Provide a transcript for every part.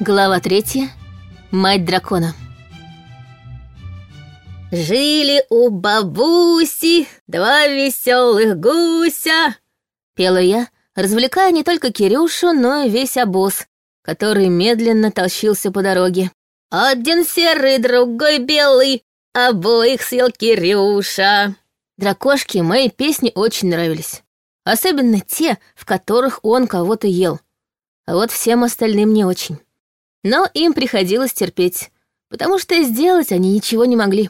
Глава третья. Мать дракона. «Жили у бабуси два веселых гуся!» Пела я, развлекая не только Кирюшу, но и весь обоз, который медленно толщился по дороге. «Один серый, другой белый, обоих съел Кирюша!» Дракошки моей песни очень нравились. Особенно те, в которых он кого-то ел. А вот всем остальным не очень. Но им приходилось терпеть, потому что сделать они ничего не могли.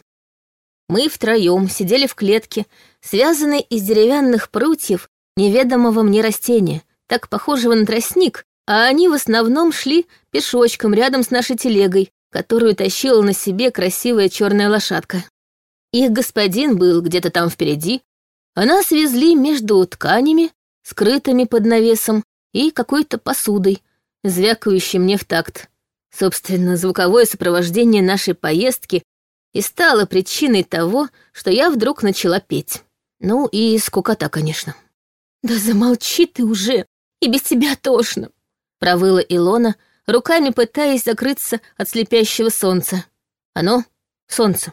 Мы втроем сидели в клетке, связанной из деревянных прутьев неведомого мне растения, так похожего на тростник, а они в основном шли пешочком рядом с нашей телегой, которую тащила на себе красивая черная лошадка. Их господин был где-то там впереди, а нас везли между тканями, скрытыми под навесом, и какой-то посудой, звякающей мне в такт. Собственно, звуковое сопровождение нашей поездки и стало причиной того, что я вдруг начала петь. Ну и скукота, конечно. «Да замолчи ты уже, и без тебя тошно!» — провыла Илона, руками пытаясь закрыться от слепящего солнца. Оно, солнце,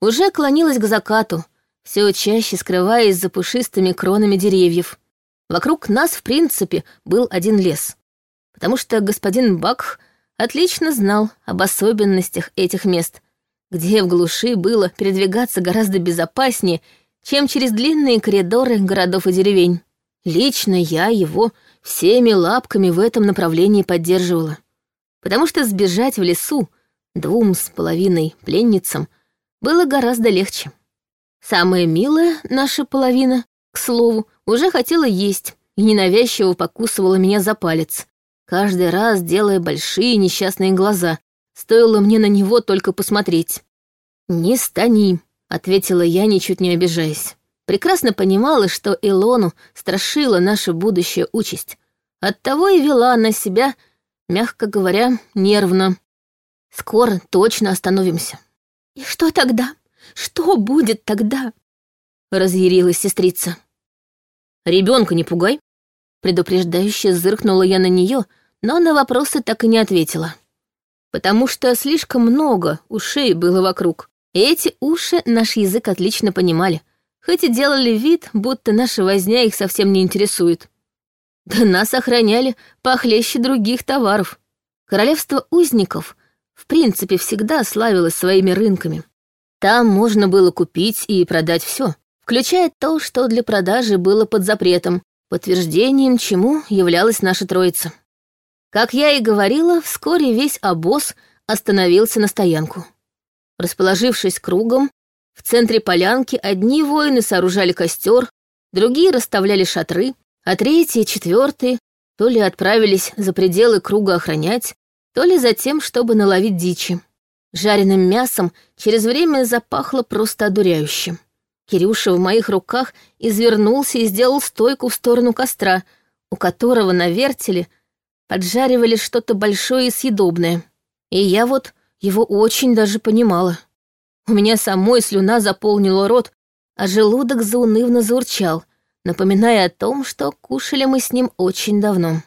уже клонилось к закату, все чаще скрываясь за пушистыми кронами деревьев. Вокруг нас, в принципе, был один лес, потому что господин Бак отлично знал об особенностях этих мест, где в глуши было передвигаться гораздо безопаснее, чем через длинные коридоры городов и деревень. Лично я его всеми лапками в этом направлении поддерживала, потому что сбежать в лесу двум с половиной пленницам было гораздо легче. Самая милая наша половина, к слову, уже хотела есть и ненавязчиво покусывала меня за палец, каждый раз делая большие несчастные глаза. Стоило мне на него только посмотреть. «Не стани», — ответила я, ничуть не обижаясь. Прекрасно понимала, что Илону страшила наше будущее участь. Оттого и вела она себя, мягко говоря, нервно. Скоро точно остановимся. «И что тогда? Что будет тогда?» — разъярилась сестрица. «Ребенка не пугай», предупреждающе зыркнула я на нее, но на вопросы так и не ответила, потому что слишком много ушей было вокруг. И эти уши наш язык отлично понимали, хоть и делали вид, будто наша возня их совсем не интересует. Да нас охраняли похлеще других товаров. Королевство узников в принципе всегда славилось своими рынками. Там можно было купить и продать все, включая то, что для продажи было под запретом, подтверждением чему являлась наша троица. Как я и говорила, вскоре весь обоз остановился на стоянку. Расположившись кругом, в центре полянки одни воины сооружали костер, другие расставляли шатры, а третьи и четвертые то ли отправились за пределы круга охранять, то ли за тем, чтобы наловить дичи. Жареным мясом через время запахло просто одуряющим. Кирюша в моих руках извернулся и сделал стойку в сторону костра, у которого на вертеле — отжаривали что-то большое и съедобное. И я вот его очень даже понимала. У меня самой слюна заполнила рот, а желудок заунывно заурчал, напоминая о том, что кушали мы с ним очень давно.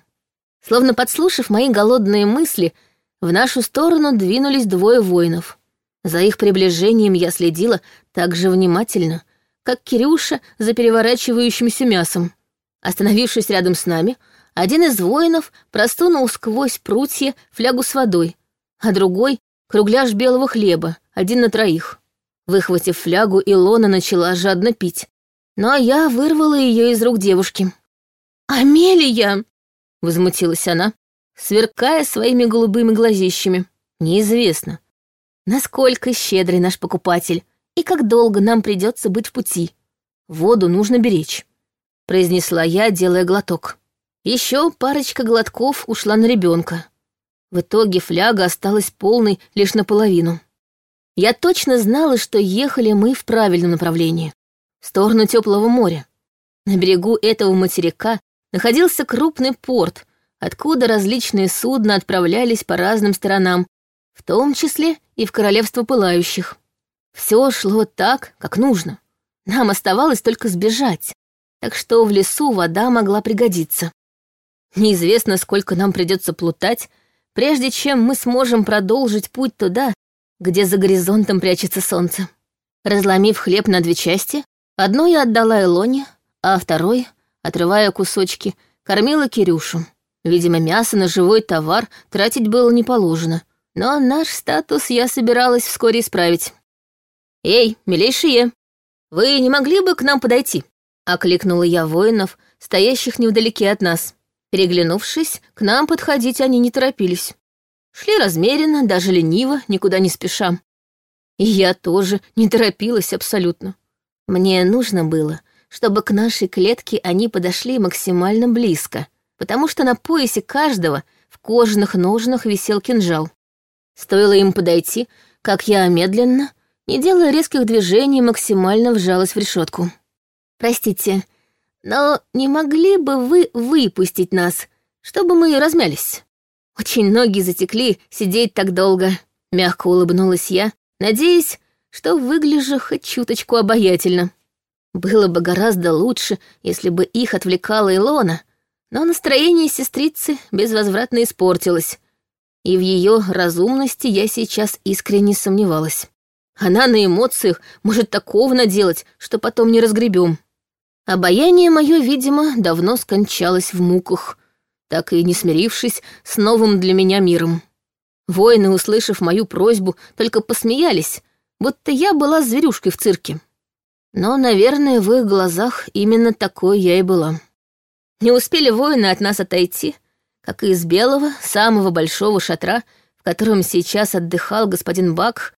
Словно подслушав мои голодные мысли, в нашу сторону двинулись двое воинов. За их приближением я следила так же внимательно, как Кирюша за переворачивающимся мясом. Остановившись рядом с нами, один из воинов простунул сквозь прутья флягу с водой, а другой — кругляш белого хлеба, один на троих. Выхватив флягу, Илона начала жадно пить, но я вырвала ее из рук девушки. «Амелия!» — возмутилась она, сверкая своими голубыми глазищами. «Неизвестно, насколько щедрый наш покупатель и как долго нам придется быть в пути. Воду нужно беречь», — произнесла я, делая глоток. Еще парочка глотков ушла на ребенка. В итоге фляга осталась полной лишь наполовину. Я точно знала, что ехали мы в правильном направлении, в сторону теплого моря. На берегу этого материка находился крупный порт, откуда различные судна отправлялись по разным сторонам, в том числе и в королевство пылающих. Все шло так, как нужно. Нам оставалось только сбежать, так что в лесу вода могла пригодиться. Неизвестно, сколько нам придется плутать, прежде чем мы сможем продолжить путь туда, где за горизонтом прячется солнце. Разломив хлеб на две части, одну я отдала Элоне, а второй, отрывая кусочки, кормила Кирюшу. Видимо, мясо на живой товар тратить было не положено, но наш статус я собиралась вскоре исправить. «Эй, милейшие, вы не могли бы к нам подойти?» — окликнула я воинов, стоящих невдалеке от нас. Переглянувшись, к нам подходить они не торопились. Шли размеренно, даже лениво, никуда не спеша. И я тоже не торопилась абсолютно. Мне нужно было, чтобы к нашей клетке они подошли максимально близко, потому что на поясе каждого в кожаных ножнах висел кинжал. Стоило им подойти, как я медленно, не делая резких движений, максимально вжалась в решетку. «Простите, но не могли бы вы выпустить нас, чтобы мы размялись? Очень ноги затекли сидеть так долго. Мягко улыбнулась я, надеясь, что выгляжу хоть чуточку обаятельно. Было бы гораздо лучше, если бы их отвлекала Илона, но настроение сестрицы безвозвратно испортилось, и в ее разумности я сейчас искренне сомневалась. Она на эмоциях может такого наделать, что потом не разгребем. Обаяние мое, видимо, давно скончалось в муках, так и не смирившись с новым для меня миром. Воины, услышав мою просьбу, только посмеялись, будто я была зверюшкой в цирке. Но, наверное, в их глазах именно такой я и была. Не успели воины от нас отойти, как и из белого, самого большого шатра, в котором сейчас отдыхал господин Бак,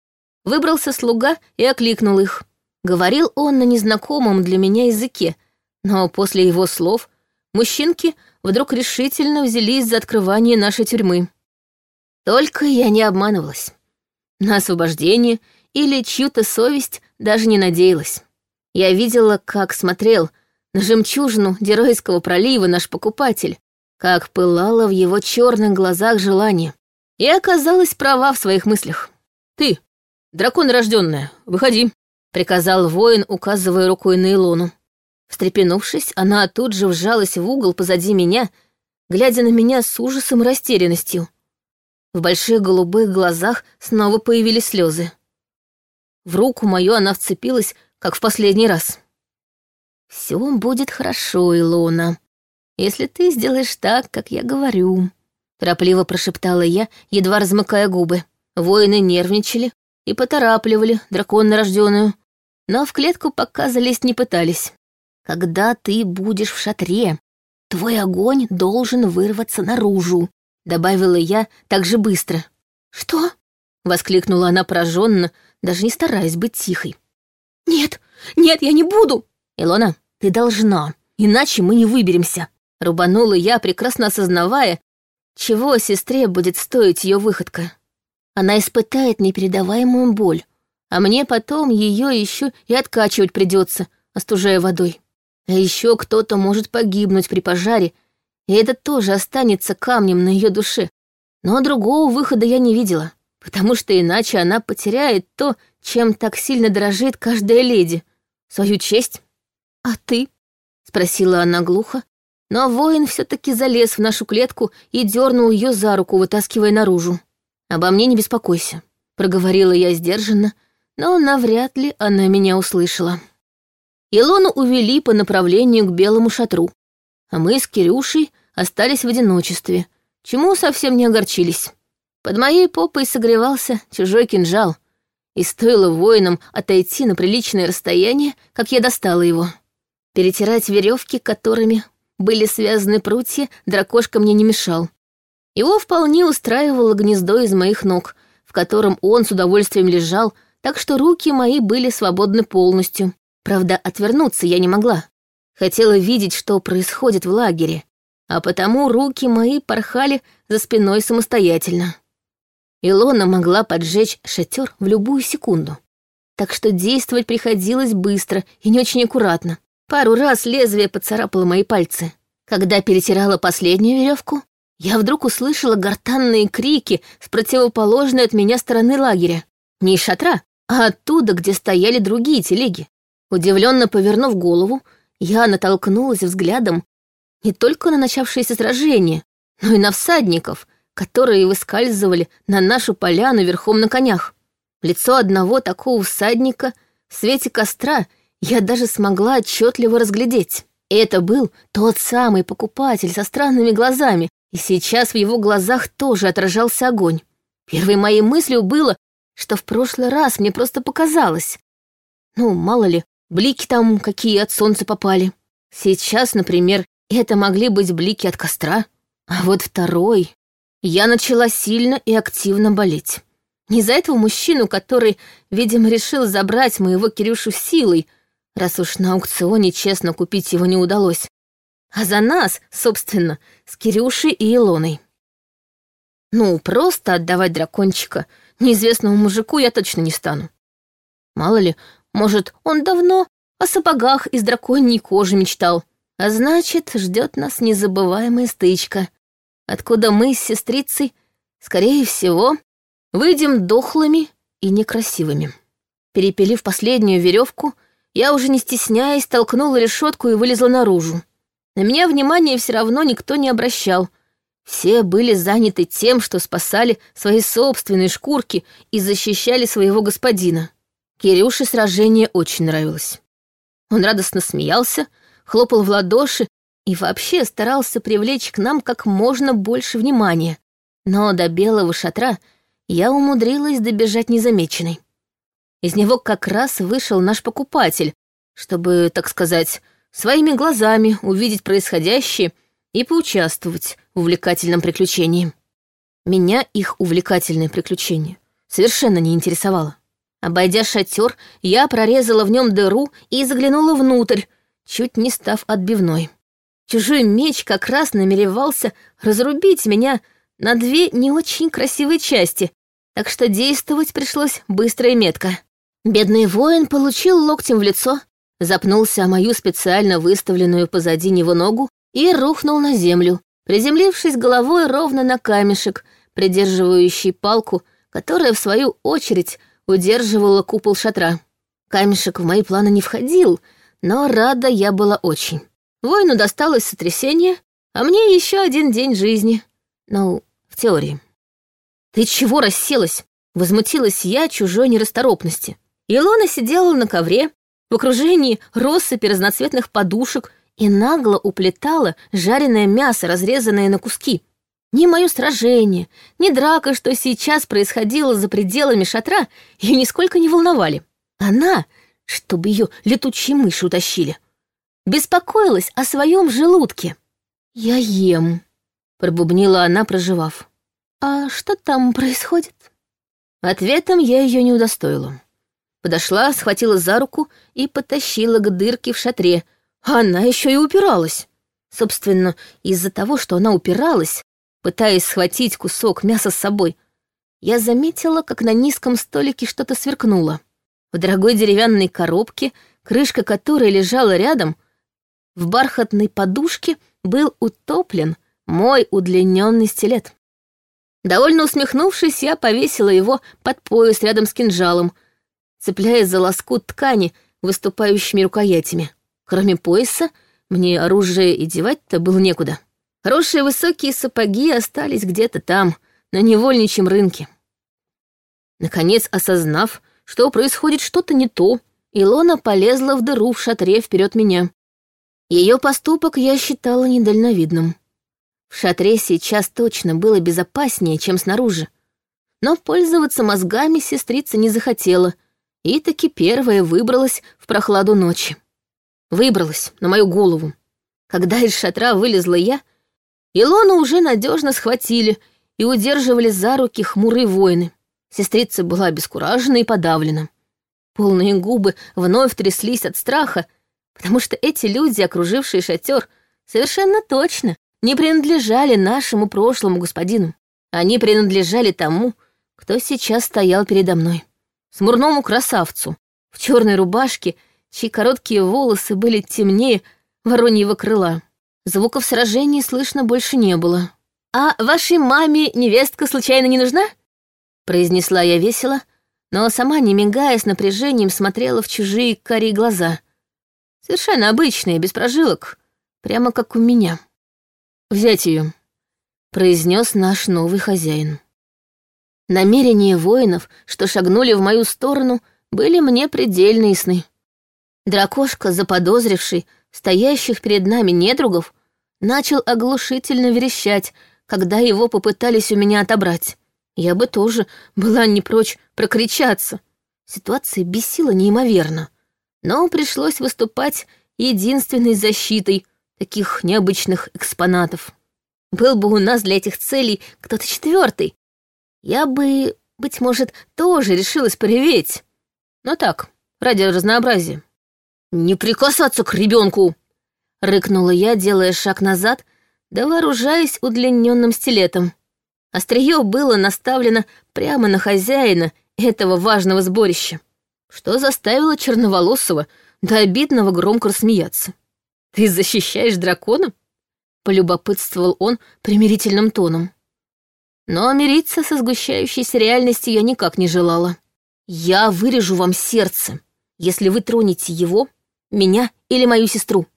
выбрался слуга и окликнул их. Говорил он на незнакомом для меня языке, но после его слов мужчинки вдруг решительно взялись за открывание нашей тюрьмы. Только я не обманывалась. На освобождение или чью-то совесть даже не надеялась. Я видела, как смотрел на жемчужину Деройского пролива наш покупатель, как пылало в его черных глазах желание. И оказалась права в своих мыслях. «Ты, дракон рожденная, выходи!» — приказал воин, указывая рукой на Илону. Встрепенувшись, она тут же вжалась в угол позади меня, глядя на меня с ужасом и растерянностью. В больших голубых глазах снова появились слезы. В руку мою она вцепилась, как в последний раз. «Все будет хорошо, Илона, если ты сделаешь так, как я говорю», — торопливо прошептала я, едва размыкая губы. Воины нервничали и поторапливали драконно рожденную, но в клетку пока залезть не пытались. Когда ты будешь в шатре, твой огонь должен вырваться наружу», — добавила я так же быстро. «Что?» — воскликнула она пораженно, даже не стараясь быть тихой. «Нет, нет, я не буду!» «Илона, ты должна, иначе мы не выберемся!» Рубанула я, прекрасно осознавая, чего сестре будет стоить ее выходка. Она испытает непередаваемую боль, а мне потом ее еще и откачивать придется, остужая водой. А еще кто-то может погибнуть при пожаре, и это тоже останется камнем на ее душе. Но другого выхода я не видела, потому что иначе она потеряет то, чем так сильно дорожит каждая леди. Свою честь. А ты? спросила она глухо, но воин все-таки залез в нашу клетку и дернул ее за руку, вытаскивая наружу. Обо мне не беспокойся, проговорила я сдержанно, но навряд ли она меня услышала. Илону увели по направлению к белому шатру, а мы с Кирюшей остались в одиночестве, чему совсем не огорчились. Под моей попой согревался чужой кинжал, и стоило воинам отойти на приличное расстояние, как я достала его. Перетирать веревки, которыми были связаны прутья, дракошка мне не мешал. Его вполне устраивало гнездо из моих ног, в котором он с удовольствием лежал, так что руки мои были свободны полностью. Правда, отвернуться я не могла. Хотела видеть, что происходит в лагере, а потому руки мои порхали за спиной самостоятельно. Илона могла поджечь шатер в любую секунду. Так что действовать приходилось быстро и не очень аккуратно. Пару раз лезвие поцарапало мои пальцы. Когда перетирала последнюю веревку, я вдруг услышала гортанные крики с противоположной от меня стороны лагеря. Не из шатра, оттуда, где стояли другие телеги. Удивленно повернув голову, я натолкнулась взглядом не только на начавшееся сражение, но и на всадников, которые выскальзывали на нашу поляну верхом на конях. Лицо одного такого всадника в свете костра я даже смогла отчетливо разглядеть. Это был тот самый покупатель со странными глазами, и сейчас в его глазах тоже отражался огонь. Первой моей мыслью было, что в прошлый раз мне просто показалось. Ну, мало ли, блики там какие от солнца попали. Сейчас, например, это могли быть блики от костра. А вот второй... Я начала сильно и активно болеть. Не за этого мужчину, который, видимо, решил забрать моего Кирюшу силой, раз уж на аукционе честно купить его не удалось, а за нас, собственно, с Кирюшей и Илоной. Ну, просто отдавать дракончика неизвестному мужику я точно не стану. Мало ли, может, он давно о сапогах из драконьей кожи мечтал. А значит, ждет нас незабываемая стычка, откуда мы с сестрицей, скорее всего, выйдем дохлыми и некрасивыми. Перепилив последнюю веревку, я уже не стесняясь толкнула решетку и вылезла наружу. На меня внимания все равно никто не обращал — все были заняты тем, что спасали свои собственные шкурки и защищали своего господина. Кирюше сражение очень нравилось. Он радостно смеялся, хлопал в ладоши и вообще старался привлечь к нам как можно больше внимания. Но до белого шатра я умудрилась добежать незамеченной. Из него как раз вышел наш покупатель, чтобы, так сказать, своими глазами увидеть происходящее — и поучаствовать в увлекательном приключении. Меня их увлекательное приключение совершенно не интересовало. Обойдя шатер, я прорезала в нем дыру и заглянула внутрь, чуть не став отбивной. Чужой меч как раз намеревался разрубить меня на две не очень красивые части, так что действовать пришлось быстро и метко. Бедный воин получил локтем в лицо, запнулся о мою специально выставленную позади него ногу и рухнул на землю, приземлившись головой ровно на камешек, придерживающий палку, которая, в свою очередь, удерживала купол шатра. Камешек в мои планы не входил, но рада я была очень. Воину досталось сотрясение, а мне еще один день жизни. Ну, в теории. «Ты чего расселась?» — возмутилась я чужой нерасторопности. Илона сидела на ковре, в окружении россыпи разноцветных подушек — и нагло уплетала жареное мясо, разрезанное на куски. Ни мое сражение, ни драка, что сейчас происходило за пределами шатра, ее нисколько не волновали. Она, чтобы ее летучие мыши утащили, беспокоилась о своем желудке. «Я ем», — пробубнила она, проживав. «А что там происходит?» Ответом я ее не удостоила. Подошла, схватила за руку и потащила к дырке в шатре — Анна еще и упиралась. Собственно, из-за того, что она упиралась, пытаясь схватить кусок мяса с собой, я заметила, как на низком столике что-то сверкнуло. В дорогой деревянной коробке, крышка которой лежала рядом, в бархатной подушке был утоплен мой удлиненный стилет. Довольно усмехнувшись, я повесила его под пояс рядом с кинжалом, цепляясь за лоскут ткани выступающими рукоятями. Кроме пояса, мне оружие и девать-то было некуда. Хорошие высокие сапоги остались где-то там, на невольничьем рынке. Наконец, осознав, что происходит что-то не то, Илона полезла в дыру в шатре вперед меня. Ее поступок я считала недальновидным. В шатре сейчас точно было безопаснее, чем снаружи. Но пользоваться мозгами сестрица не захотела, и таки первая выбралась в прохладу ночи выбралась на мою голову. Когда из шатра вылезла я, Илону уже надежно схватили и удерживали за руки хмурые воины. Сестрица была обескуражена и подавлена. Полные губы вновь тряслись от страха, потому что эти люди, окружившие шатер, совершенно точно не принадлежали нашему прошлому господину. Они принадлежали тому, кто сейчас стоял передо мной. Смурному красавцу, в черной рубашке — чьи короткие волосы были темнее вороньего крыла. Звуков сражений слышно больше не было. «А вашей маме невестка случайно не нужна?» произнесла я весело, но сама, не мигая, с напряжением смотрела в чужие карие глаза. Совершенно обычные, без прожилок, прямо как у меня. «Взять ее», — произнес наш новый хозяин. Намерения воинов, что шагнули в мою сторону, были мне предельно ясны. Дракошка, заподозривший стоящих перед нами недругов, начал оглушительно верещать, когда его попытались у меня отобрать. Я бы тоже была не прочь прокричаться. Ситуация бесила неимоверно, но пришлось выступать единственной защитой таких необычных экспонатов. Был бы у нас для этих целей кто-то четвертый, я бы, быть может, тоже решилась пореветь. Но ну так, ради разнообразия. «Не прикасаться к ребенку!» — рыкнула я, делая шаг назад, да вооружаясь удлиненным стилетом. Острие было наставлено прямо на хозяина этого важного сборища, что заставило Черноволосого до обидного громко рассмеяться. «Ты защищаешь дракона?» — полюбопытствовал он примирительным тоном. Но мириться со сгущающейся реальностью я никак не желала. «Я вырежу вам сердце. Если вы тронете его, меня или мою сестру.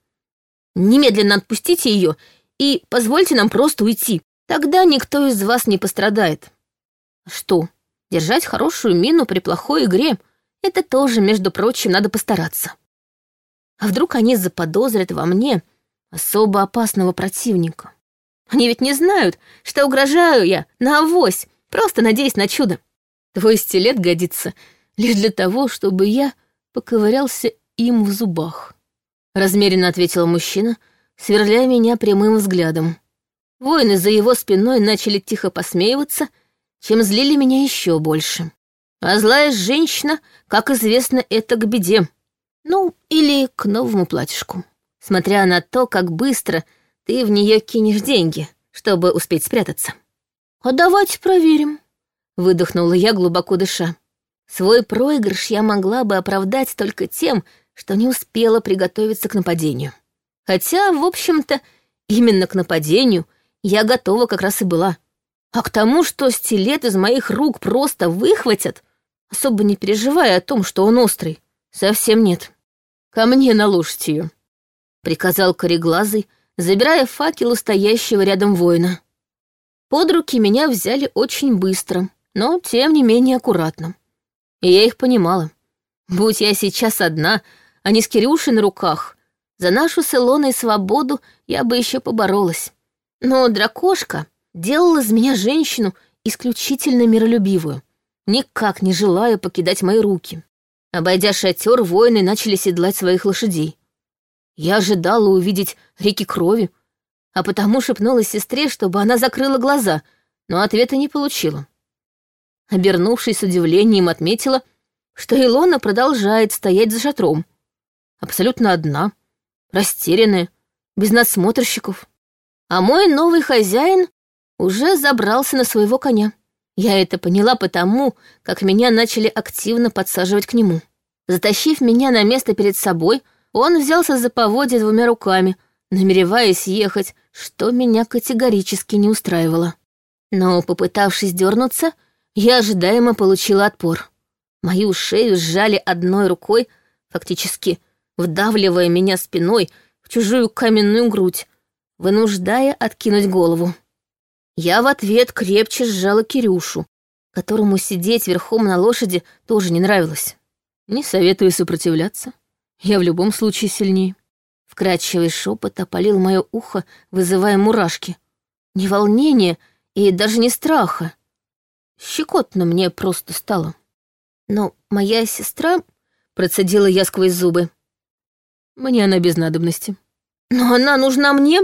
Немедленно отпустите ее и позвольте нам просто уйти. Тогда никто из вас не пострадает. А что, держать хорошую мину при плохой игре — это тоже, между прочим, надо постараться. А вдруг они заподозрят во мне особо опасного противника? Они ведь не знают, что угрожаю я на авось, просто надеясь на чудо. Твой стилет годится лишь для того, чтобы я поковырялся им в зубах. Размеренно ответил мужчина, сверляя меня прямым взглядом. Воины за его спиной начали тихо посмеиваться, чем злили меня еще больше. А злая женщина, как известно, это к беде. Ну, или к новому платьишку. Смотря на то, как быстро ты в нее кинешь деньги, чтобы успеть спрятаться. «А давайте проверим», — выдохнула я, глубоко дыша. Свой проигрыш я могла бы оправдать только тем, что не успела приготовиться к нападению. Хотя, в общем-то, именно к нападению я готова как раз и была. А к тому, что стилет из моих рук просто выхватят, особо не переживая о том, что он острый, совсем нет. Ко мне на лошадь ее, приказал кореглазый, забирая факел у стоящего рядом воина. Под руки меня взяли очень быстро, но тем не менее аккуратно. И я их понимала. Будь я сейчас одна, а не с Кирюшей на руках. За нашу с Илоной свободу я бы еще поборолась. Но дракошка делала из меня женщину исключительно миролюбивую, никак не желая покидать мои руки. Обойдя шатер, воины начали седлать своих лошадей. Я ожидала увидеть реки крови, а потому шепнула сестре, чтобы она закрыла глаза, но ответа не получила. Обернувшись с удивлением, отметила, что Илона продолжает стоять за шатром — абсолютно одна, растерянная, без надсмотрщиков. А мой новый хозяин уже забрался на своего коня. Я это поняла потому, как меня начали активно подсаживать к нему. Затащив меня на место перед собой, он взялся за поводья двумя руками, намереваясь ехать, что меня категорически не устраивало. Но, попытавшись дернуться, я ожидаемо получила отпор. Мою шею сжали одной рукой, фактически вдавливая меня спиной в чужую каменную грудь, вынуждая откинуть голову. Я в ответ крепче сжала Кирюшу, которому сидеть верхом на лошади тоже не нравилось. Не советую сопротивляться. Я в любом случае сильнее. Вкрадчивый шепот опалил мое ухо, вызывая мурашки. Не волнение и даже не страха. Щекотно мне просто стало. Но моя сестра, процедила я сквозь зубы, мне она без надобности. Но она нужна мне,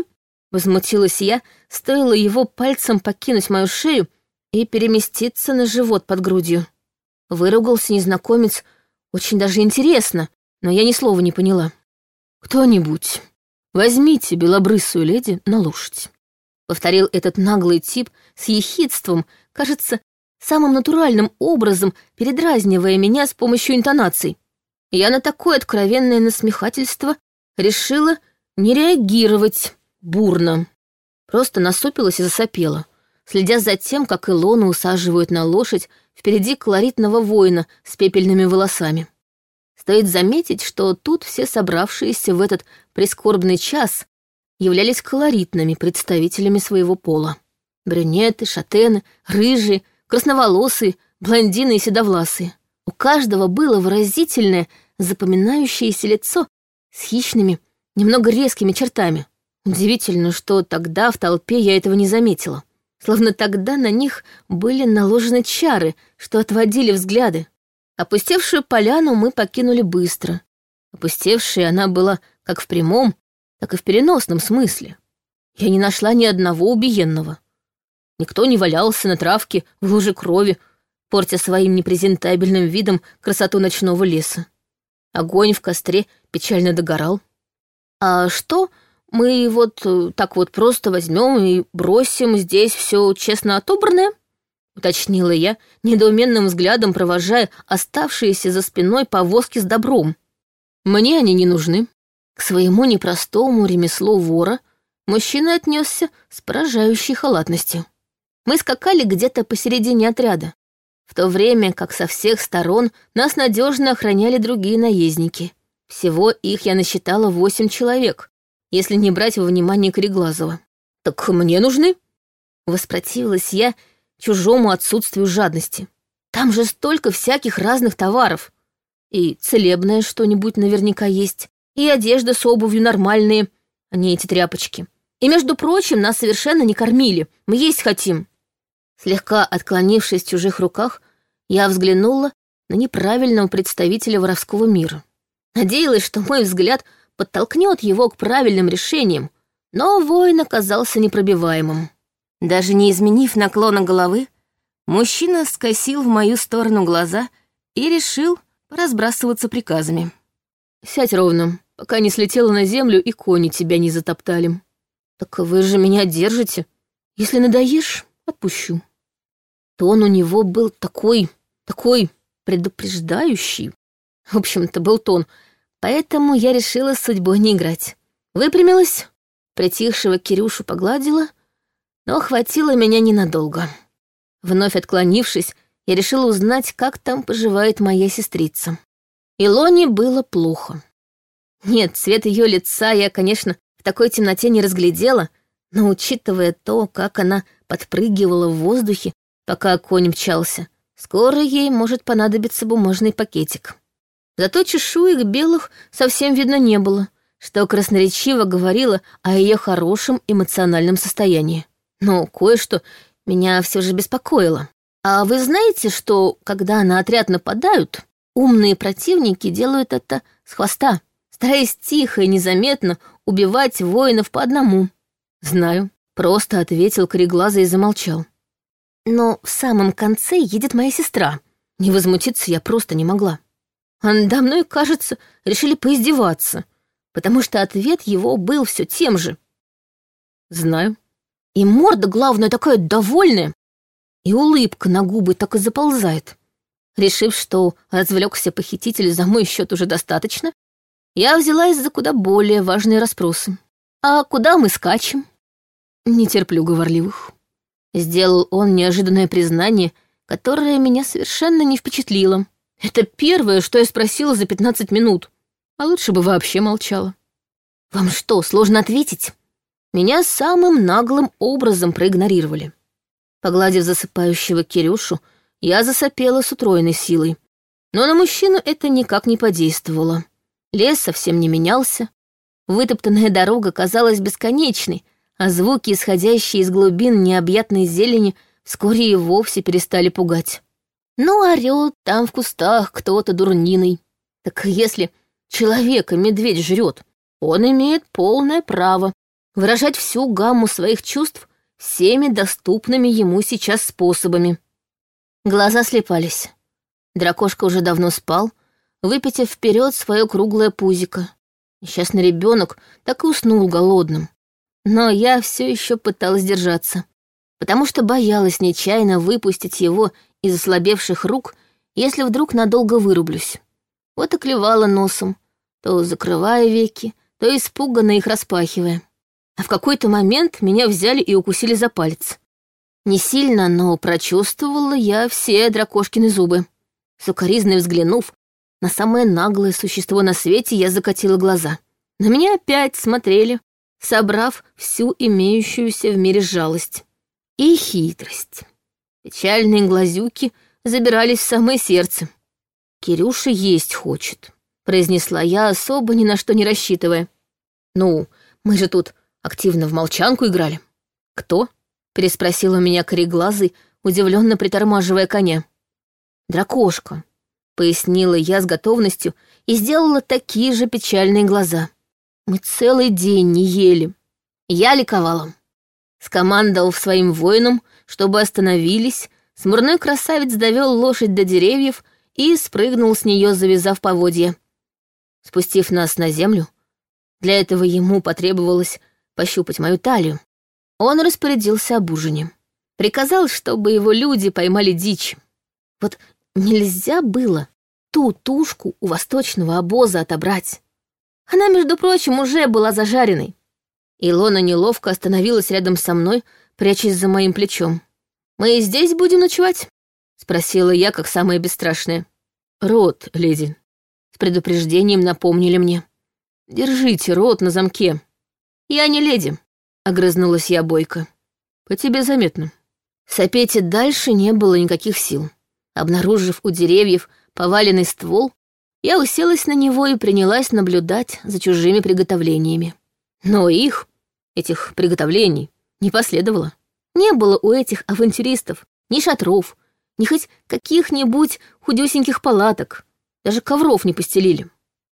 возмутилась я, стоило его пальцем покинуть мою шею и переместиться на живот под грудью. Выругался незнакомец, очень даже интересно, но я ни слова не поняла. «Кто-нибудь, возьмите белобрысую леди на лошадь», — повторил этот наглый тип с ехидством, кажется, самым натуральным образом, передразнивая меня с помощью интонаций. Я на такое откровенное насмехательство решила не реагировать бурно. Просто насупилась и засопела, следя за тем, как Илона усаживают на лошадь впереди колоритного воина с пепельными волосами. Стоит заметить, что тут все собравшиеся в этот прискорбный час являлись колоритными представителями своего пола. Брюнеты, шатены, рыжие, красноволосые, блондины и седовласые. У каждого было выразительное, запоминающееся лицо с хищными, немного резкими чертами. Удивительно, что тогда в толпе я этого не заметила. Словно тогда на них были наложены чары, что отводили взгляды. Опустевшую поляну мы покинули быстро. Опустевшая она была как в прямом, так и в переносном смысле. Я не нашла ни одного убиенного. Никто не валялся на травке в луже крови, портя своим непрезентабельным видом красоту ночного леса. Огонь в костре печально догорал. «А что, мы вот э, так вот просто возьмем и бросим здесь все честно отобранное?» уточнила я, недоуменным взглядом провожая оставшиеся за спиной повозки с добром. «Мне они не нужны». К своему непростому ремеслу вора мужчина отнесся с поражающей халатностью. Мы скакали где-то посередине отряда в то время как со всех сторон нас надежно охраняли другие наездники. Всего их я насчитала восемь человек, если не брать во внимание Кореглазова. «Так мне нужны?» — воспротивилась я чужому отсутствию жадности. «Там же столько всяких разных товаров. И целебное что-нибудь наверняка есть, и одежда с обувью нормальные, а не эти тряпочки. И, между прочим, нас совершенно не кормили, мы есть хотим». Слегка отклонившись в чужих руках, я взглянула на неправильного представителя воровского мира. Надеялась, что мой взгляд подтолкнет его к правильным решениям, но воин оказался непробиваемым. Даже не изменив наклона головы, мужчина скосил в мою сторону глаза и решил разбрасываться приказами. «Сядь ровно, пока не слетела на землю и кони тебя не затоптали». «Так вы же меня держите. Если надоешь, Отпущу. Тон у него был такой, такой предупреждающий. В общем-то, был тон. Поэтому я решила с судьбой не играть. Выпрямилась, притихшего Кирюшу погладила, но хватило меня ненадолго. Вновь отклонившись, я решила узнать, как там поживает моя сестрица. Илоне было плохо. Нет, цвет ее лица я, конечно, в такой темноте не разглядела, но учитывая то, как она подпрыгивала в воздухе, пока конь мчался. Скоро ей может понадобиться бумажный пакетик. Зато чешуек белых совсем видно не было, что красноречиво говорило о ее хорошем эмоциональном состоянии. Но кое-что меня все же беспокоило. А вы знаете, что, когда на отряд нападают, умные противники делают это с хвоста, стараясь тихо и незаметно убивать воинов по одному? Знаю. Просто ответил кореглазый и замолчал. Но в самом конце едет моя сестра. Не возмутиться я просто не могла. А надо мной, кажется, решили поиздеваться, потому что ответ его был все тем же. Знаю. И морда, главное, такая довольная. И улыбка на губы так и заползает. Решив, что развлекся похититель за мой счет уже достаточно, я взялась за куда более важные расспросы. «А куда мы скачем?» Не терплю говорливых. Сделал он неожиданное признание, которое меня совершенно не впечатлило. Это первое, что я спросила за пятнадцать минут. А лучше бы вообще молчала. Вам что, сложно ответить? Меня самым наглым образом проигнорировали. Погладив засыпающего Кирюшу, я засопела с утроенной силой. Но на мужчину это никак не подействовало. Лес совсем не менялся. Вытоптанная дорога казалась бесконечной, а звуки, исходящие из глубин необъятной зелени, вскоре и вовсе перестали пугать. Ну, орёт там в кустах кто-то дурниный. Так если человека медведь жрет, он имеет полное право выражать всю гамму своих чувств всеми доступными ему сейчас способами. Глаза слепались. Дракошка уже давно спал, выпитив вперед свое круглое пузико. Несчастный ребенок так и уснул голодным. Но я все еще пыталась держаться, потому что боялась нечаянно выпустить его из ослабевших рук, если вдруг надолго вырублюсь. Вот и клевала носом, то закрывая веки, то испуганно их распахивая. А в какой-то момент меня взяли и укусили за палец. Не сильно, но прочувствовала я все дракошкины зубы. Сукоризно взглянув на самое наглое существо на свете, я закатила глаза. На меня опять смотрели собрав всю имеющуюся в мире жалость и хитрость. Печальные глазюки забирались в самое сердце. «Кирюша есть хочет», — произнесла я, особо ни на что не рассчитывая. «Ну, мы же тут активно в молчанку играли». «Кто?» — переспросил у меня кореглазый, удивленно притормаживая коня. «Дракошка», — пояснила я с готовностью и сделала такие же печальные глаза. Мы целый день не ели. Я ликовала. скомандовал своим воинам, чтобы остановились, смурной красавец довел лошадь до деревьев и спрыгнул с нее, завязав поводья. Спустив нас на землю, для этого ему потребовалось пощупать мою талию. Он распорядился об ужине. Приказал, чтобы его люди поймали дичь. Вот нельзя было ту тушку у восточного обоза отобрать. Она, между прочим, уже была зажаренной. Илона неловко остановилась рядом со мной, прячась за моим плечом. «Мы здесь будем ночевать?» — спросила я, как самая бесстрашная. «Рот, леди», — с предупреждением напомнили мне. «Держите рот на замке». «Я не леди», — огрызнулась я бойко. «По тебе заметно». Сопеть и дальше не было никаких сил. Обнаружив у деревьев поваленный ствол, я уселась на него и принялась наблюдать за чужими приготовлениями. Но их, этих приготовлений, не последовало. Не было у этих авантюристов ни шатров, ни хоть каких-нибудь худюсеньких палаток. Даже ковров не постелили.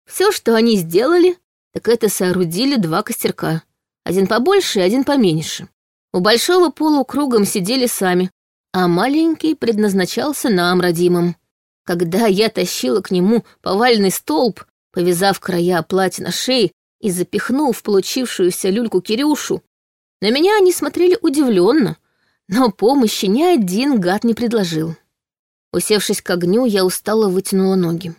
Все, что они сделали, так это соорудили два костерка. Один побольше и один поменьше. У большого полукругом сидели сами, а маленький предназначался нам, родимым. Когда я тащила к нему повальный столб, повязав края платья на шее и запихнув получившуюся люльку Кирюшу, на меня они смотрели удивленно, но помощи ни один гад не предложил. Усевшись к огню, я устало вытянула ноги.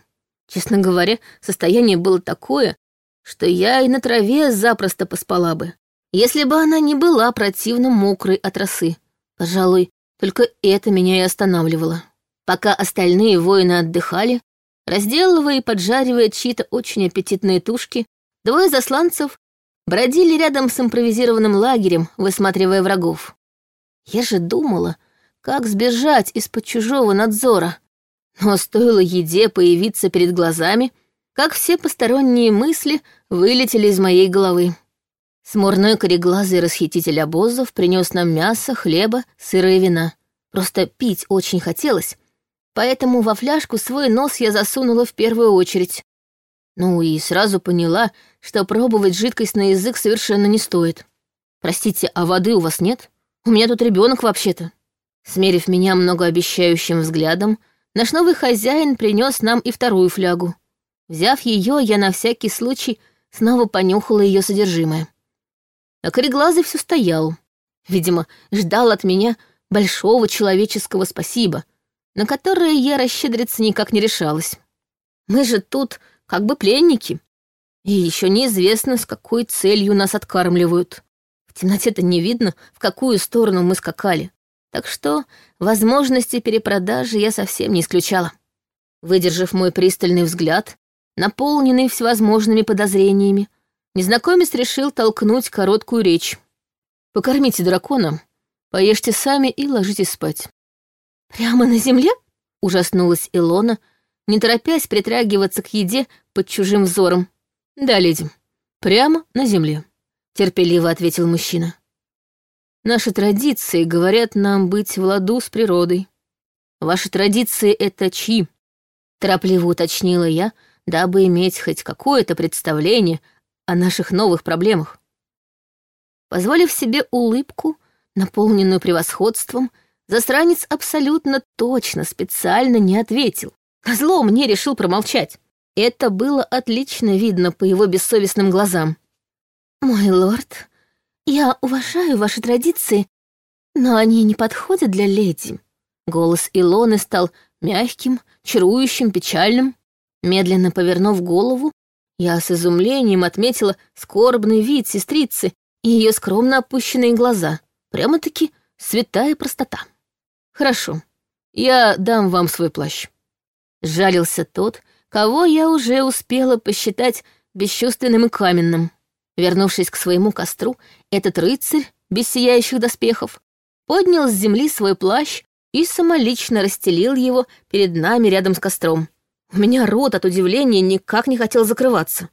Честно говоря, состояние было такое, что я и на траве запросто поспала бы, если бы она не была противно мокрой от росы. Пожалуй, только это меня и останавливало. Пока остальные воины отдыхали, разделывая и поджаривая чьи-то очень аппетитные тушки, двое засланцев бродили рядом с импровизированным лагерем, высматривая врагов. Я же думала, как сбежать из-под чужого надзора. Но стоило еде появиться перед глазами, как все посторонние мысли вылетели из моей головы. Смурной кореглазый расхититель обозов принес нам мясо, хлеба, сырые вина. Просто пить очень хотелось, поэтому во фляжку свой нос я засунула в первую очередь. Ну и сразу поняла, что пробовать жидкость на язык совершенно не стоит. «Простите, а воды у вас нет? У меня тут ребенок вообще-то». Смерив меня многообещающим взглядом, наш новый хозяин принес нам и вторую флягу. Взяв ее, я на всякий случай снова понюхала ее содержимое. А кореглазый все стоял. Видимо, ждал от меня большого человеческого спасибо — на которые я расщедриться никак не решалась. Мы же тут как бы пленники. И еще неизвестно, с какой целью нас откармливают. В темноте-то не видно, в какую сторону мы скакали. Так что возможности перепродажи я совсем не исключала. Выдержав мой пристальный взгляд, наполненный всевозможными подозрениями, незнакомец решил толкнуть короткую речь. «Покормите дракона, поешьте сами и ложитесь спать. Прямо на земле? Ужаснулась Илона, не торопясь притрагиваться к еде под чужим взором. Да, леди, прямо на земле, терпеливо ответил мужчина. Наши традиции говорят нам быть в ладу с природой. Ваши традиции — это чьи? Торопливо уточнила я, дабы иметь хоть какое-то представление о наших новых проблемах. Позволив себе улыбку, наполненную превосходством, Засранец абсолютно точно специально не ответил. Зло мне решил промолчать. Это было отлично видно по его бессовестным глазам. «Мой лорд, я уважаю ваши традиции, но они не подходят для леди». Голос Илоны стал мягким, чарующим, печальным. Медленно повернув голову, я с изумлением отметила скорбный вид сестрицы и ее скромно опущенные глаза. Прямо-таки святая простота. «Хорошо, я дам вам свой плащ». Жалился тот, кого я уже успела посчитать бесчувственным и каменным. Вернувшись к своему костру, этот рыцарь, без сияющих доспехов, поднял с земли свой плащ и самолично расстелил его перед нами рядом с костром. У меня рот от удивления никак не хотел закрываться.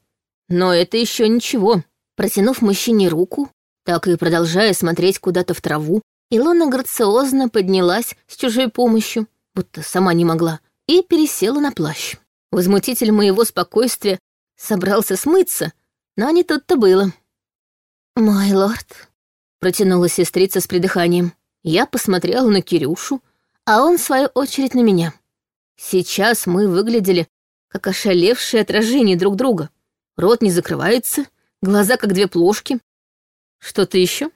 Но это еще ничего. Протянув мужчине руку, так и продолжая смотреть куда-то в траву, Илона грациозно поднялась с чужой помощью, будто сама не могла, и пересела на плащ. Возмутитель моего спокойствия собрался смыться, но не тут-то было. «Мой лорд», — протянула сестрица с придыханием. Я посмотрела на Кирюшу, а он, в свою очередь, на меня. Сейчас мы выглядели, как ошалевшие отражения друг друга. Рот не закрывается, глаза как две плошки. Что-то еще?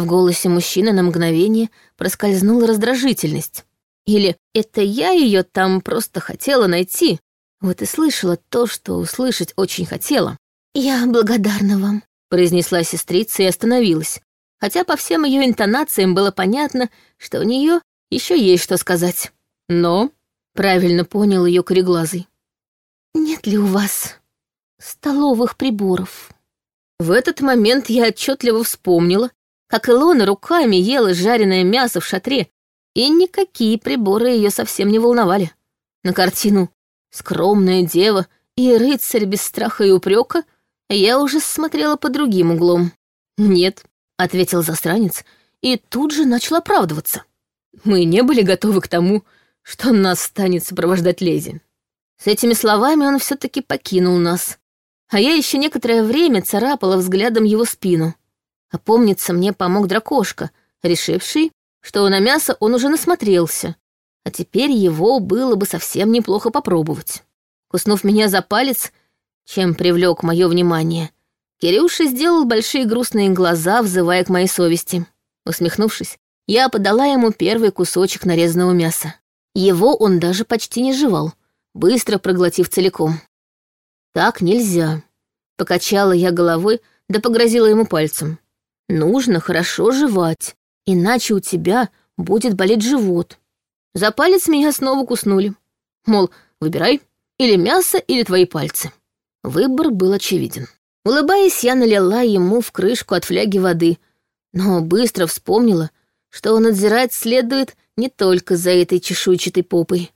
В голосе мужчины на мгновение проскользнула раздражительность. Или «это я ее там просто хотела найти». Вот и слышала то, что услышать очень хотела. «Я благодарна вам», — произнесла сестрица и остановилась. Хотя по всем ее интонациям было понятно, что у нее еще есть что сказать. Но правильно понял ее кореглазый. «Нет ли у вас столовых приборов?» В этот момент я отчетливо вспомнила, как Илона руками ела жареное мясо в шатре, и никакие приборы ее совсем не волновали. На картину «Скромная дева» и «Рыцарь без страха и упрека» я уже смотрела по другим углом. «Нет», — ответил застранец, и тут же начал оправдываться. «Мы не были готовы к тому, что нас станет сопровождать леди». С этими словами он все таки покинул нас, а я еще некоторое время царапала взглядом его спину — Опомниться мне помог дракошка, решивший, что на мясо он уже насмотрелся, а теперь его было бы совсем неплохо попробовать. Куснув меня за палец, чем привлек мое внимание, Кирюша сделал большие грустные глаза, взывая к моей совести. Усмехнувшись, я подала ему первый кусочек нарезанного мяса. Его он даже почти не жевал, быстро проглотив целиком. «Так нельзя», — покачала я головой, да погрозила ему пальцем. Нужно хорошо жевать, иначе у тебя будет болеть живот. За палец меня снова куснули. Мол, выбирай, или мясо, или твои пальцы. Выбор был очевиден. Улыбаясь, я налила ему в крышку от фляги воды, но быстро вспомнила, что надзирать следует не только за этой чешуйчатой попой.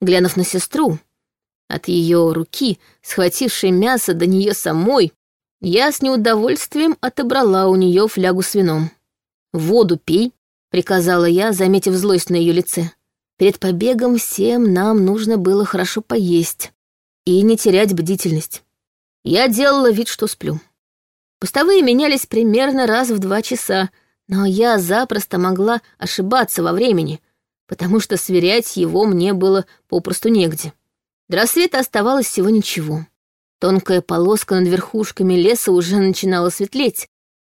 Глянув на сестру, от ее руки, схватившей мясо до нее самой, я с неудовольствием отобрала у нее флягу с вином. «Воду пей», — приказала я, заметив злость на ее лице. «Перед побегом всем нам нужно было хорошо поесть и не терять бдительность. Я делала вид, что сплю. Постовые менялись примерно раз в два часа, но я запросто могла ошибаться во времени, потому что сверять его мне было попросту негде. До рассвета оставалось всего ничего. Тонкая полоска над верхушками леса уже начинала светлеть,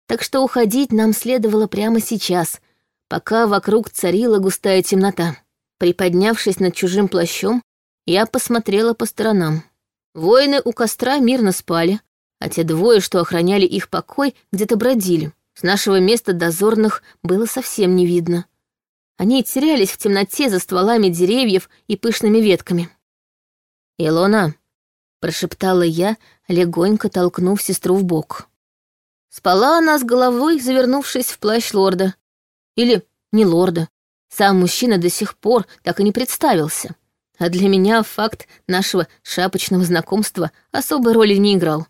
так что уходить нам следовало прямо сейчас, пока вокруг царила густая темнота. Приподнявшись над чужим плащом, я посмотрела по сторонам. Воины у костра мирно спали, а те двое, что охраняли их покой, где-то бродили. С нашего места дозорных было совсем не видно. Они терялись в темноте за стволами деревьев и пышными ветками. «Илона, — прошептала я, легонько толкнув сестру в бок. Спала она с головой, завернувшись в плащ лорда. Или не лорда. Сам мужчина до сих пор так и не представился. А для меня факт нашего шапочного знакомства особой роли не играл.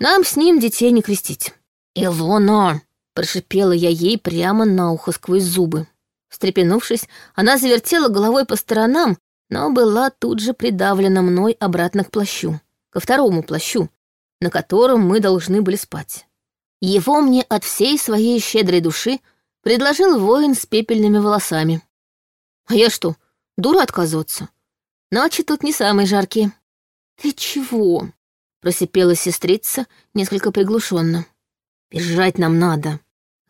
Нам с ним детей не крестить. «Илона!» — прошипела я ей прямо на ухо сквозь зубы. Встрепенувшись, она завертела головой по сторонам, но была тут же придавлена мной обратно к плащу, ко второму плащу, на котором мы должны были спать. Его мне от всей своей щедрой души предложил воин с пепельными волосами. А я что, дура отказываться? Ночи тут не самые жаркие. Ты чего? просипела сестрица несколько приглушенно. Бежать нам надо,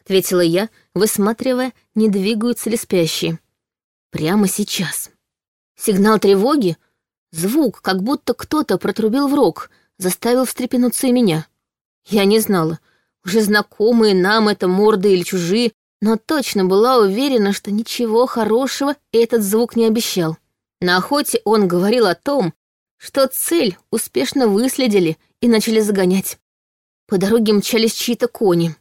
ответила я, высматривая, не двигаются ли спящие. Прямо сейчас. Сигнал тревоги? Звук, как будто кто-то протрубил в рог, заставил встрепенуться и меня. Я не знала, уже знакомые нам это морды или чужие, но точно была уверена, что ничего хорошего этот звук не обещал. На охоте он говорил о том, что цель успешно выследили и начали загонять. По дороге мчались чьи-то кони.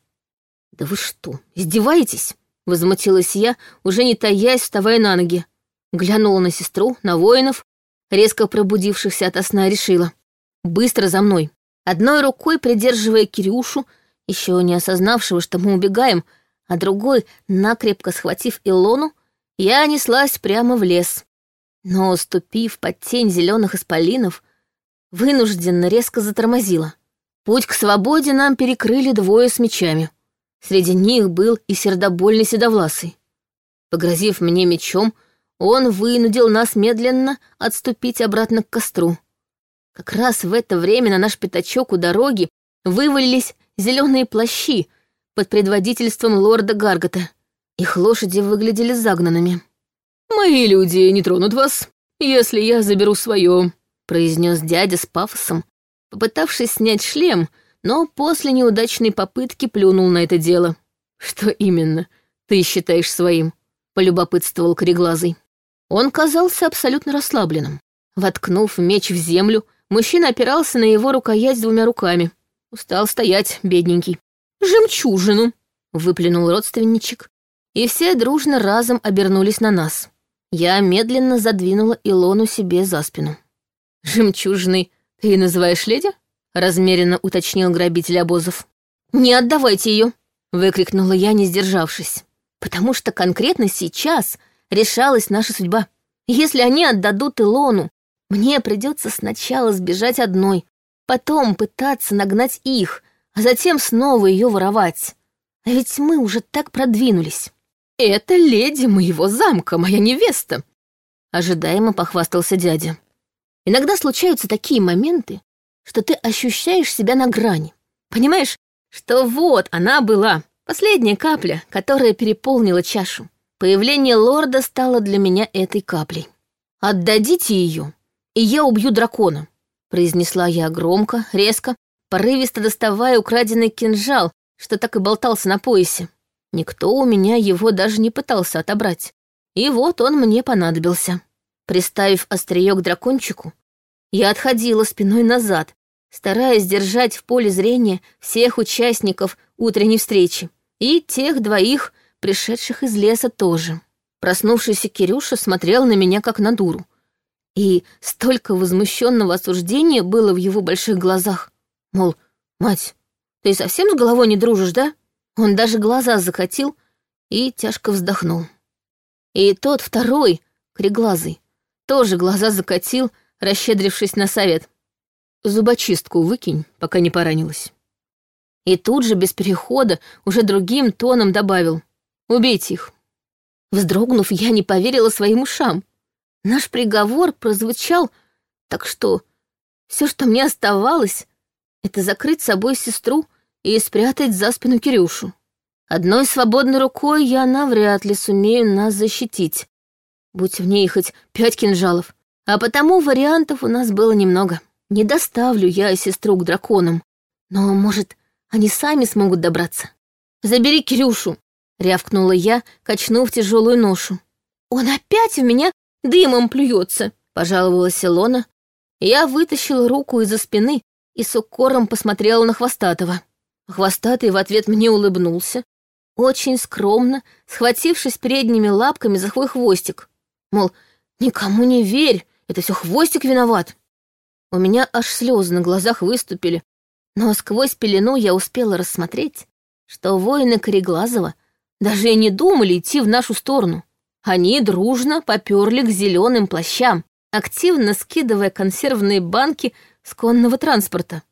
«Да вы что, издеваетесь?» — возмутилась я, уже не таясь, вставая на ноги глянула на сестру, на воинов, резко пробудившихся от сна, решила. «Быстро за мной!» Одной рукой придерживая Кирюшу, еще не осознавшего, что мы убегаем, а другой, накрепко схватив Илону, я неслась прямо в лес. Но, ступив под тень зеленых исполинов, вынужденно резко затормозила. Путь к свободе нам перекрыли двое с мечами. Среди них был и сердобольный седовласый. Погрозив мне мечом, он вынудил нас медленно отступить обратно к костру. Как раз в это время на наш пятачок у дороги вывалились зеленые плащи под предводительством лорда Гаргота. Их лошади выглядели загнанными. «Мои люди не тронут вас, если я заберу свое», — произнес дядя с пафосом, попытавшись снять шлем, но после неудачной попытки плюнул на это дело. «Что именно ты считаешь своим?» — полюбопытствовал Кореглазый. Он казался абсолютно расслабленным. Воткнув меч в землю, мужчина опирался на его рукоять двумя руками. Устал стоять, бедненький. «Жемчужину!» — выплюнул родственничек. И все дружно разом обернулись на нас. Я медленно задвинула Илону себе за спину. «Жемчужный, ты называешь леди?» — размеренно уточнил грабитель обозов. «Не отдавайте ее!» — выкрикнула я, не сдержавшись. «Потому что конкретно сейчас решалась наша судьба. Если они отдадут Илону, мне придется сначала сбежать одной, потом пытаться нагнать их, а затем снова ее воровать. А ведь мы уже так продвинулись. Это леди моего замка, моя невеста, ожидаемо похвастался дядя. Иногда случаются такие моменты, что ты ощущаешь себя на грани. Понимаешь, что вот она была, последняя капля, которая переполнила чашу. Появление лорда стало для меня этой каплей. «Отдадите ее, и я убью дракона», — произнесла я громко, резко, порывисто доставая украденный кинжал, что так и болтался на поясе. Никто у меня его даже не пытался отобрать. И вот он мне понадобился. Приставив острие к дракончику, я отходила спиной назад, стараясь держать в поле зрения всех участников утренней встречи и тех двоих, пришедших из леса тоже. Проснувшийся Кирюша смотрел на меня как на дуру. И столько возмущенного осуждения было в его больших глазах. Мол, мать, ты совсем с головой не дружишь, да? Он даже глаза закатил и тяжко вздохнул. И тот второй, криглазый, тоже глаза закатил, расщедрившись на совет. Зубочистку выкинь, пока не поранилась. И тут же, без перехода, уже другим тоном добавил — Убейте их!» Вздрогнув, я не поверила своим ушам. Наш приговор прозвучал, так что все, что мне оставалось, это закрыть собой сестру и спрятать за спину Кирюшу. Одной свободной рукой я навряд ли сумею нас защитить, будь в ней хоть пять кинжалов, а потому вариантов у нас было немного. Не доставлю я сестру к драконам, но, может, они сами смогут добраться. Забери Кирюшу, Рявкнула я, качнув тяжелую ношу. «Он опять в меня дымом плюется!» — пожаловалась Илона. Я вытащила руку из-за спины и с укором посмотрела на Хвостатого. Хвостатый в ответ мне улыбнулся, очень скромно, схватившись передними лапками за свой хвостик. Мол, никому не верь, это все хвостик виноват. У меня аж слезы на глазах выступили, но сквозь пелену я успела рассмотреть, что воины Кореглазова даже и не думали идти в нашу сторону. Они дружно поперли к зеленым плащам, активно скидывая консервные банки с конного транспорта.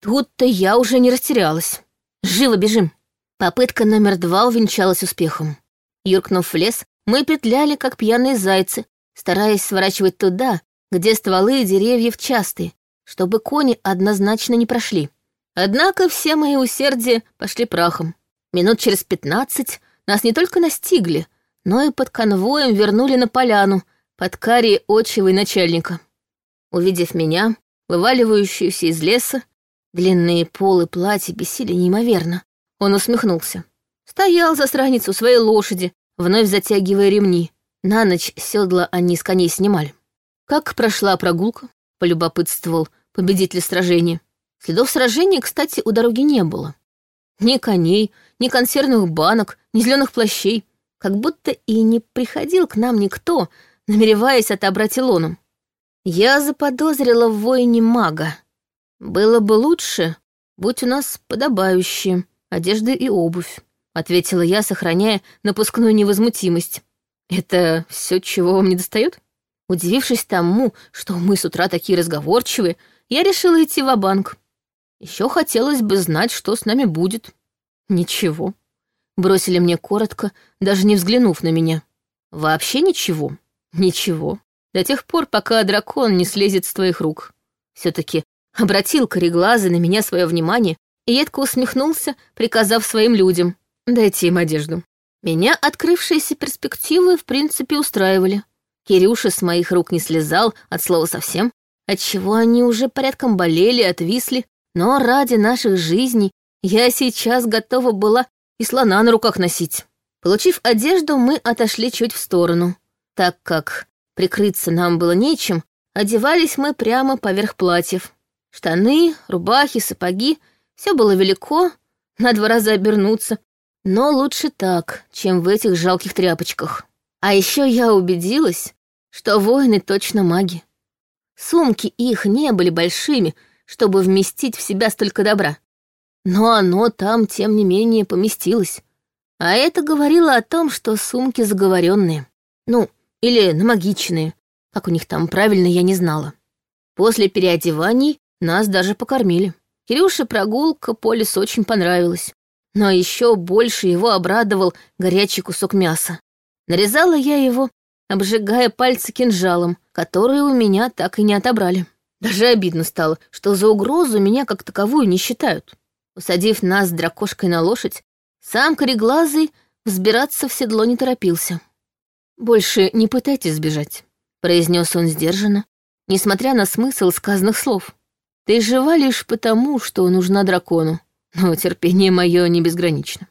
Тут-то я уже не растерялась. Живо бежим. Попытка номер два увенчалась успехом. Юркнув в лес, мы петляли, как пьяные зайцы, стараясь сворачивать туда, где стволы и деревьев частые, чтобы кони однозначно не прошли. Однако все мои усердия пошли прахом. Минут через пятнадцать нас не только настигли, но и под конвоем вернули на поляну, под карие отчевой начальника. Увидев меня, вываливающуюся из леса, длинные полы платья бесили неимоверно. Он усмехнулся. Стоял за страницу своей лошади, вновь затягивая ремни. На ночь седла они с коней снимали. Как прошла прогулка, полюбопытствовал победитель сражения. Следов сражения, кстати, у дороги не было. Ни коней, ни консервных банок, ни зеленых плащей. Как будто и не приходил к нам никто, намереваясь отобрать Илону. Я заподозрила в воине мага. Было бы лучше, будь у нас подобающие одежды и обувь, ответила я, сохраняя напускную невозмутимость. Это все, чего вам не достает? Удивившись тому, что мы с утра такие разговорчивые, я решила идти в банк еще хотелось бы знать, что с нами будет. Ничего. Бросили мне коротко, даже не взглянув на меня. Вообще ничего. Ничего. До тех пор, пока дракон не слезет с твоих рук. Все-таки обратил кореглазы на меня свое внимание и едко усмехнулся, приказав своим людям. Дайте им одежду. Меня открывшиеся перспективы в принципе устраивали. Кирюша с моих рук не слезал, от слова совсем, отчего они уже порядком болели, отвисли но ради наших жизней я сейчас готова была и слона на руках носить. Получив одежду, мы отошли чуть в сторону. Так как прикрыться нам было нечем, одевались мы прямо поверх платьев. Штаны, рубахи, сапоги — все было велико, на два раза обернуться. Но лучше так, чем в этих жалких тряпочках. А еще я убедилась, что воины точно маги. Сумки их не были большими, чтобы вместить в себя столько добра. Но оно там, тем не менее, поместилось. А это говорило о том, что сумки заговоренные. Ну, или намагичные. Как у них там правильно, я не знала. После переодеваний нас даже покормили. Кирюше прогулка по лесу очень понравилась. Но еще больше его обрадовал горячий кусок мяса. Нарезала я его, обжигая пальцы кинжалом, который у меня так и не отобрали. Даже обидно стало, что за угрозу меня как таковую не считают. Усадив нас с дракошкой на лошадь, сам кореглазый взбираться в седло не торопился. «Больше не пытайтесь сбежать», — произнес он сдержанно, несмотря на смысл сказанных слов. «Ты жива лишь потому, что нужна дракону, но терпение мое не безгранично».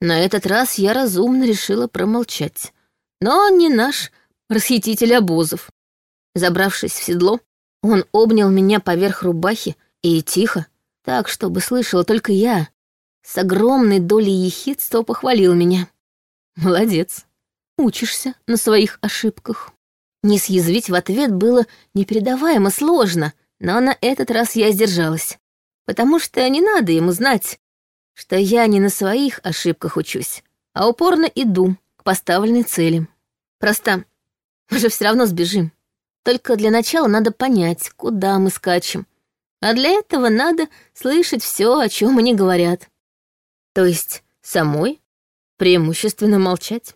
На этот раз я разумно решила промолчать. Но он не наш расхититель обозов. Забравшись в седло, он обнял меня поверх рубахи и тихо, так, чтобы слышала только я, с огромной долей ехидства похвалил меня. «Молодец, учишься на своих ошибках». Не съязвить в ответ было непередаваемо сложно, но на этот раз я сдержалась, потому что не надо ему знать, что я не на своих ошибках учусь, а упорно иду к поставленной цели. Просто мы же все равно сбежим. Только для начала надо понять, куда мы скачем. А для этого надо слышать все, о чем они говорят. То есть самой преимущественно молчать.